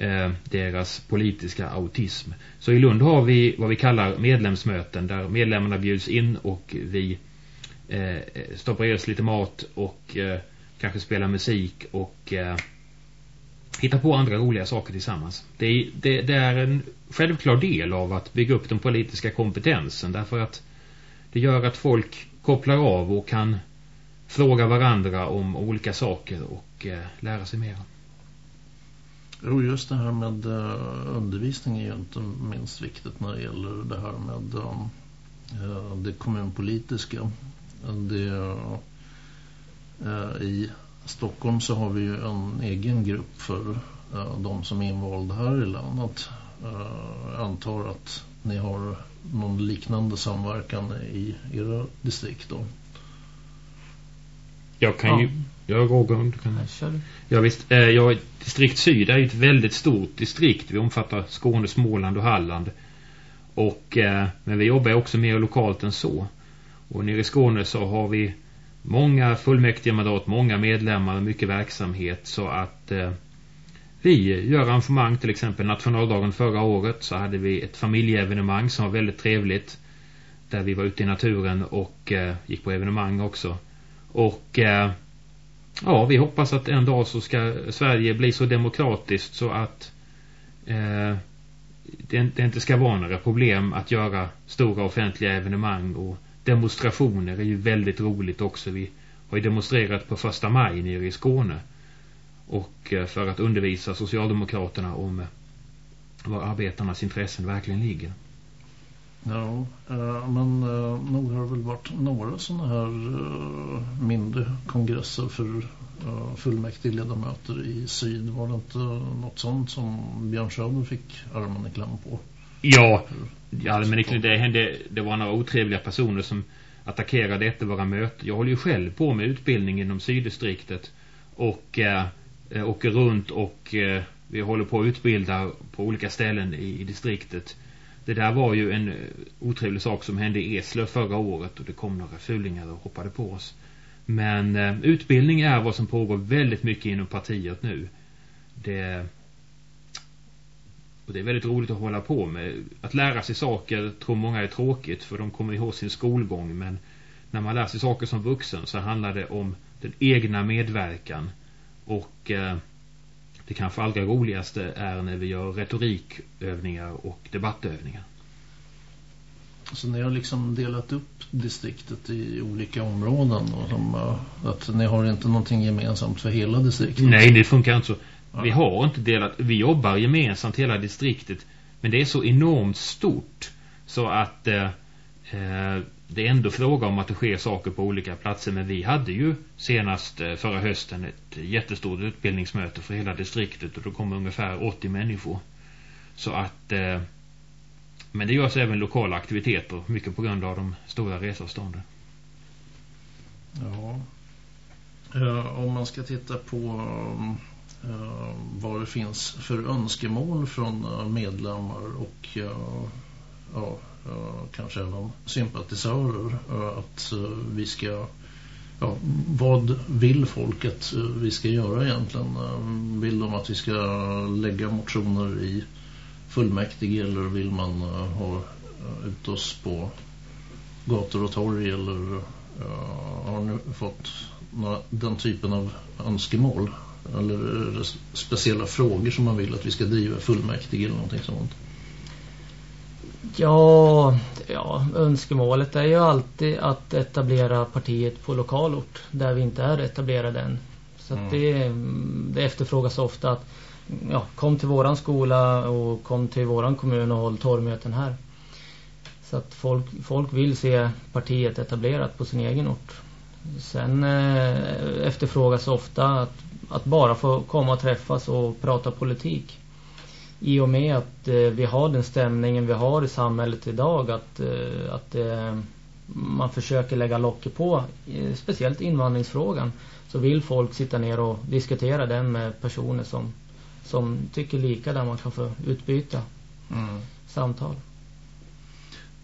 Eh, deras politiska autism. Så i Lund har vi vad vi kallar medlemsmöten där medlemmarna bjuds in och vi eh, stoppar i oss lite mat och eh, kanske spelar musik och eh, hittar på andra roliga saker tillsammans. Det, det, det, är en självklar del av att bygga upp den politiska kompetensen därför att det gör att folk kopplar av och kan fråga varandra om olika saker och eh, lära sig mer. Jo, just det här med eh, undervisning är ju inte minst viktigt när det gäller det här med eh, eh, det kommunpolitiska. Det, I Stockholm så har vi ju en egen grupp för de som är invalda här i landet. Jag antar att ni har någon liknande samverkan i era distrikt då? Jag kan ja. ju... Jag Roger, kan... Ja, visst. Eh, jag, distrikt Syd är ju ett väldigt stort distrikt. Vi omfattar Skåne, Småland och Halland. Och, eh, men vi jobbar också mer lokalt än så. Och nere i Skåne så har vi många fullmäktiga mandat, många medlemmar, mycket verksamhet. Så att eh, vi gör arrangemang, till exempel nationaldagen förra året så hade vi ett familjeevenemang som var väldigt trevligt. Där vi var ute i naturen och eh, gick på evenemang också. Och eh, ja, vi hoppas att en dag så ska Sverige bli så demokratiskt så att eh, det, det inte ska vara några problem att göra stora offentliga evenemang och demonstrationer är ju väldigt roligt också. Vi har ju demonstrerat på första maj nere i Skåne och eh, för att undervisa Socialdemokraterna om eh, var arbetarnas intressen verkligen ligger. Ja, eh, men eh, nog har det väl varit några sådana här eh, mindre kongresser för eh, fullmäktige ledamöter i syd. Var det inte något sånt som Björn Söder fick armen i kläm på? Ja, ja men det, hände, det var några otrevliga personer som attackerade efter våra möten. Jag håller ju själv på med utbildning inom syddistriktet och eh, åker runt och eh, vi håller på att utbilda på olika ställen i, i distriktet. Det där var ju en eh, otrevlig sak som hände i Eslöv förra året och det kom några fulingar och hoppade på oss. Men eh, utbildning är vad som pågår väldigt mycket inom partiet nu. Det, och det är väldigt roligt att hålla på med. Att lära sig saker tror många är tråkigt för de kommer ihåg sin skolgång men när man lär sig saker som vuxen så handlar det om den egna medverkan och eh, det kanske allra roligaste är när vi gör retorikövningar och debattövningar. Så ni har liksom delat upp distriktet i olika områden och som, att ni har inte någonting gemensamt för hela distriktet? Nej, det funkar inte så. Ja. Vi har inte delat, vi jobbar gemensamt hela distriktet men det är så enormt stort så att eh, eh det är ändå fråga om att det sker saker på olika platser. Men vi hade ju senast eh, förra hösten ett jättestort utbildningsmöte för hela distriktet. Och då kom ungefär 80 människor. Så att... Eh, men det görs även lokala aktiviteter. Mycket på grund av de stora resavstånden. Ja. Eh, om man ska titta på vad det finns för önskemål från medlemmar och ja, kanske även sympatisörer eh, att eh, vi ska ja, vad vill folket eh, vi ska göra egentligen? Vill de att vi ska lägga motioner i fullmäktige eller vill man ha ut oss på gator och torg eller har ni fått några, den typen av önskemål eller speciella frågor som man vill att vi ska driva fullmäktige eller någonting sånt? Ja, ja, önskemålet är ju alltid att etablera partiet på lokalort där vi inte är etablerade än. Så mm. det, det efterfrågas ofta att ja, kom till våran skola och kom till våran kommun och håll torgmöten här. Så att folk, folk vill se partiet etablerat på sin egen ort. Sen eh, efterfrågas ofta att, att bara få komma och träffas och prata politik. I och med att eh, vi har den stämningen vi har i samhället idag att, eh, att eh, man försöker lägga locket på, speciellt invandringsfrågan, så vill folk sitta ner och diskutera den med personer som, som tycker lika där man kan få utbyta mm. samtal.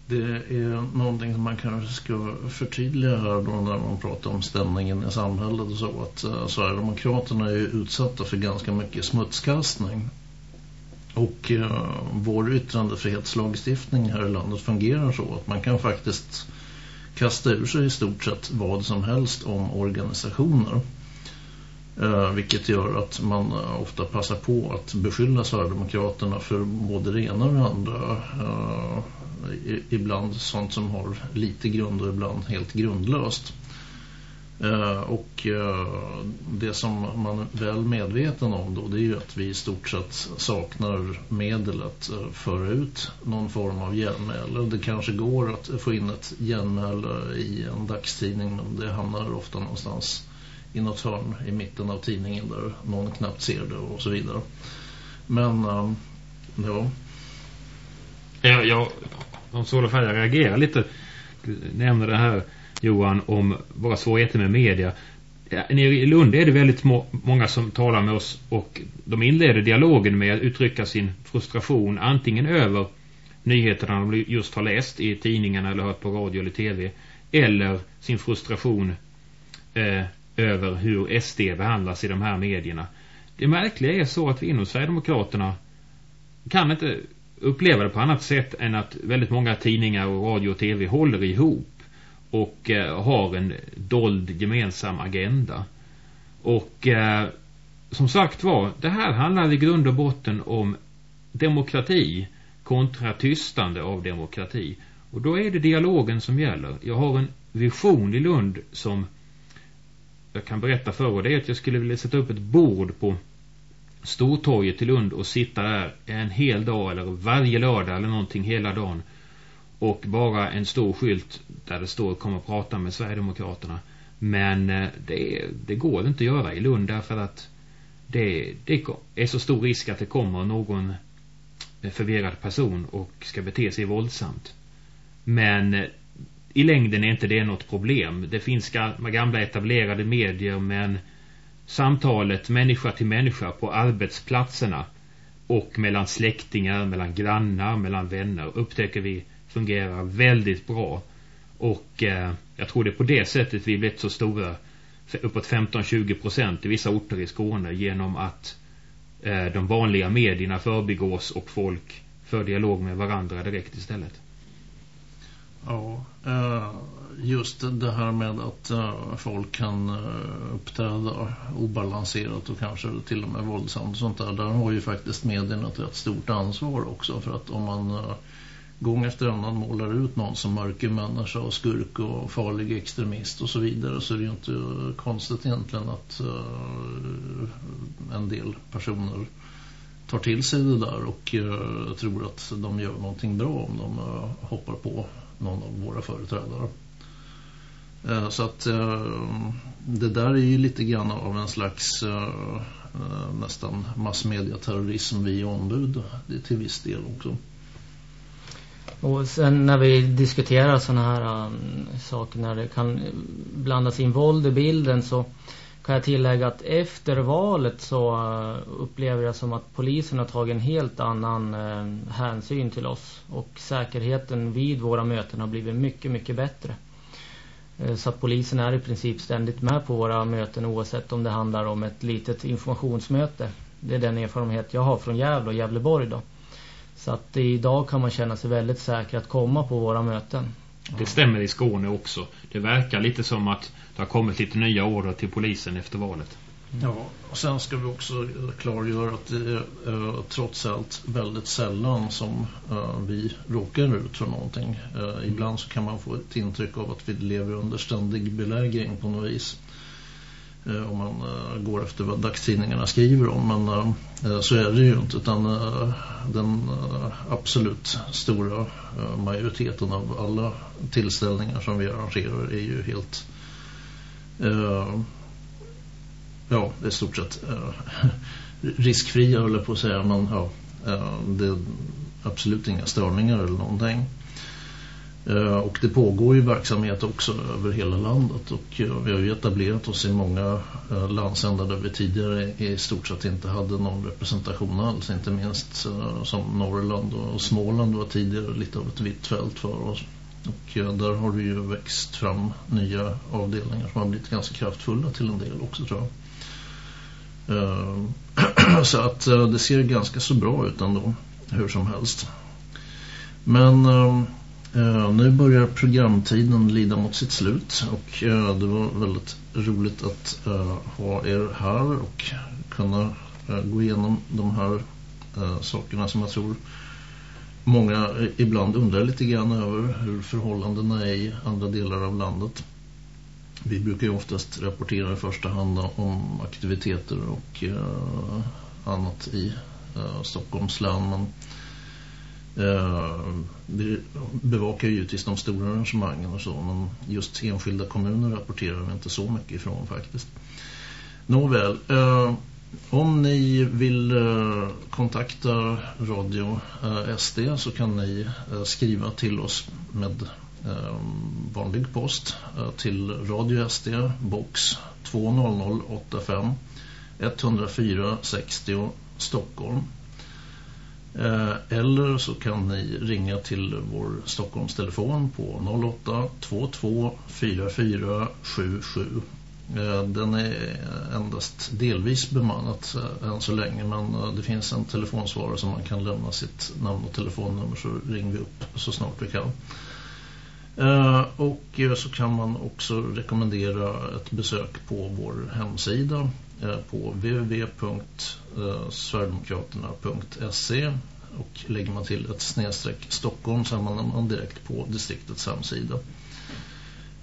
Det är någonting som man kanske ska förtydliga här då när man pratar om stämningen i samhället och så att Sverigedemokraterna är utsatta för ganska mycket smutskastning. Och eh, vår yttrandefrihetslagstiftning här i landet fungerar så att man kan faktiskt kasta ur sig i stort sett vad som helst om organisationer. Eh, vilket gör att man eh, ofta passar på att beskylla Sverigedemokraterna för både det ena och det andra. Eh, ibland sånt som har lite grund och ibland helt grundlöst. Eh, och eh, det som man är väl medveten om då det är ju att vi i stort sett saknar medel att eh, föra ut någon form av genmäle. Det kanske går att få in ett genmäle i en dagstidning men det hamnar ofta någonstans i något hörn i mitten av tidningen där någon knappt ser det och så vidare. Men ja. Jag, jag, om så fall jag reagerar lite. Du nämnde det här Johan om våra svårigheter med media. Nere i Lund är det väldigt må många som talar med oss och de inleder dialogen med att uttrycka sin frustration antingen över nyheterna de just har läst i tidningarna eller hört på radio eller tv eller sin frustration eh, över hur SD behandlas i de här medierna. Det märkliga är så att vi inom Sverigedemokraterna kan inte uppleva det på annat sätt än att väldigt många tidningar och radio och tv håller ihop och eh, har en dold gemensam agenda. Och eh, som sagt var, det här handlar i grund och botten om demokrati kontra tystande av demokrati. Och då är det dialogen som gäller. Jag har en vision i Lund som jag kan berätta för er. Det är att jag skulle vilja sätta upp ett bord på Stortorget i Lund och sitta där en hel dag eller varje lördag eller någonting hela dagen och bara en stor skylt där det står kom och prata med Sverigedemokraterna. Men eh, det, det går inte att göra i Lund därför att det, det är så stor risk att det kommer någon förvirrad person och ska bete sig våldsamt. Men eh, i längden är inte det något problem. Det finns gamla etablerade medier men samtalet människa till människa på arbetsplatserna och mellan släktingar, mellan grannar, mellan vänner upptäcker vi fungerar väldigt bra. Och eh, jag tror det är på det sättet vi blivit så stora uppåt 15-20 procent i vissa orter i Skåne genom att eh, de vanliga medierna förbigås och folk för dialog med varandra direkt istället. Ja, eh, just det här med att eh, folk kan eh, uppträda obalanserat och kanske till och med våldsamt och sånt där. Där har ju faktiskt medierna ett rätt stort ansvar också för att om man gång efter annan målar ut någon som mörkermänniska och skurk och farlig extremist och så vidare så är det ju inte konstigt egentligen att eh, en del personer tar till sig det där och eh, tror att de gör någonting bra om de eh, hoppar på någon av våra företrädare. Så att det där är ju lite grann av en slags nästan massmediaterrorism vi ombud till viss del också. Och sen när vi diskuterar sådana här um, saker när det kan blandas in våld i bilden så kan jag tillägga att efter valet så uh, upplever jag som att polisen har tagit en helt annan uh, hänsyn till oss. Och säkerheten vid våra möten har blivit mycket, mycket bättre. Uh, så att polisen är i princip ständigt med på våra möten oavsett om det handlar om ett litet informationsmöte. Det är den erfarenhet jag har från Gävle och Gävleborg då. Så att idag kan man känna sig väldigt säker att komma på våra möten. Det stämmer i Skåne också. Det verkar lite som att det har kommit lite nya order till polisen efter valet. Ja, och sen ska vi också klargöra att det är eh, trots allt väldigt sällan som eh, vi råkar ut för någonting. Eh, ibland så kan man få ett intryck av att vi lever under ständig belägring på något vis. Eh, om man eh, går efter vad dagstidningarna skriver om. Men eh, så är det ju inte utan den absolut stora majoriteten av alla tillställningar som vi arrangerar är ju helt ja, i stort sett <laughs> riskfria eller på att säga men ja, det är absolut inga störningar eller någonting. Eh, och det pågår ju verksamhet också över hela landet och eh, vi har ju etablerat oss i många eh, landsändar där vi tidigare i stort sett inte hade någon representation alls, inte minst som Norrland och Småland var tidigare lite av ett vitt fält för oss. Och där har det ju växt fram nya avdelningar som har blivit ganska kraftfulla till en del också tror jag. <clears throat> så att det ser ganska så bra ut ändå, hur som helst. Men ehm, Eh, nu börjar programtiden lida mot sitt slut och eh, det var väldigt roligt att eh, ha er här och kunna gå igenom de här sakerna som jag tror många ibland undrar lite grann över hur förhållandena är i andra delar av landet. Vi brukar ju oftast rapportera i första hand om aktiviteter och annat i Stockholms län men Eh, vi bevakar ju givetvis de stora arrangemangen och så men just enskilda kommuner rapporterar vi inte så mycket ifrån faktiskt. Nåväl, eh, om ni vill eh, kontakta Radio SD så kan ni skriva till oss med vanlig post till Radio SD box 20085 104 60 Stockholm Eh, eller så kan ni ringa till vår Stockholmstelefon på 08 22 44 77. Den är endast delvis bemannat eh, än så länge men eh, det finns en telefonsvarare som man kan lämna sitt namn och telefonnummer så ringer vi upp så snart vi kan. Och så kan man också rekommendera ett besök på vår hemsida Eh, på www.sverigedemokraterna.se eh, och lägger man till ett snedstreck Stockholm så hamnar man direkt på distriktets hemsida.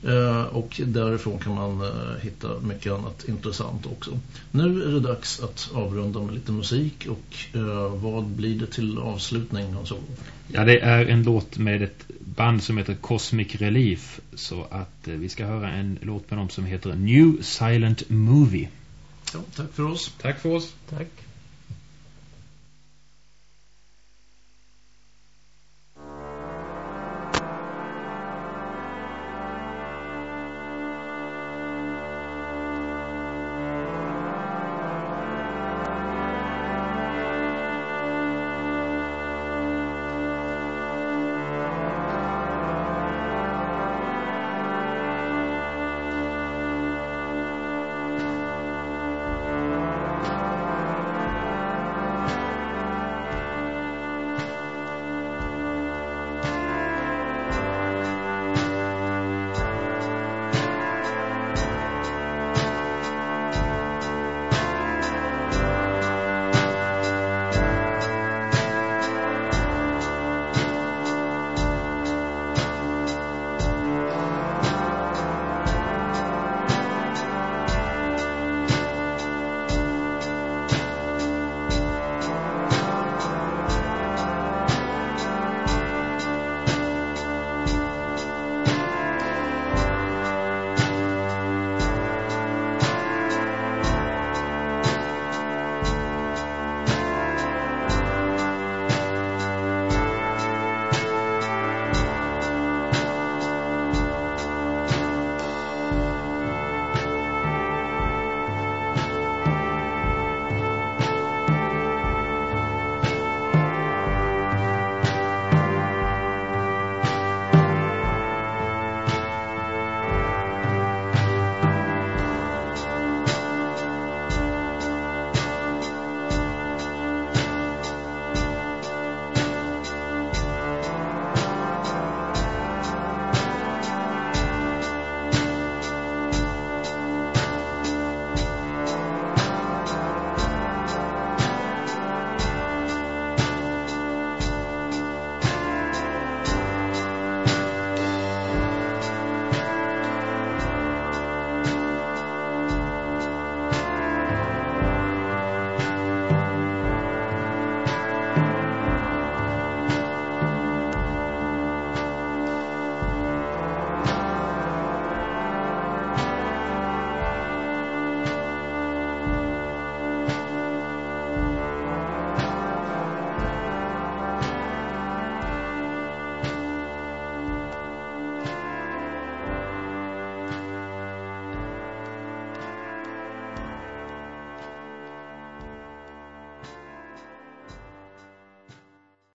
Eh, och därifrån kan man hitta mycket annat intressant också. Nu är det dags att avrunda med lite musik och vad blir det till avslutning? Alltså? Ja, det är en låt med ett band som heter Cosmic Relief så att vi ska höra en låt med dem som heter New Silent Movie. Ja, tack för oss. Tack för oss. Tack.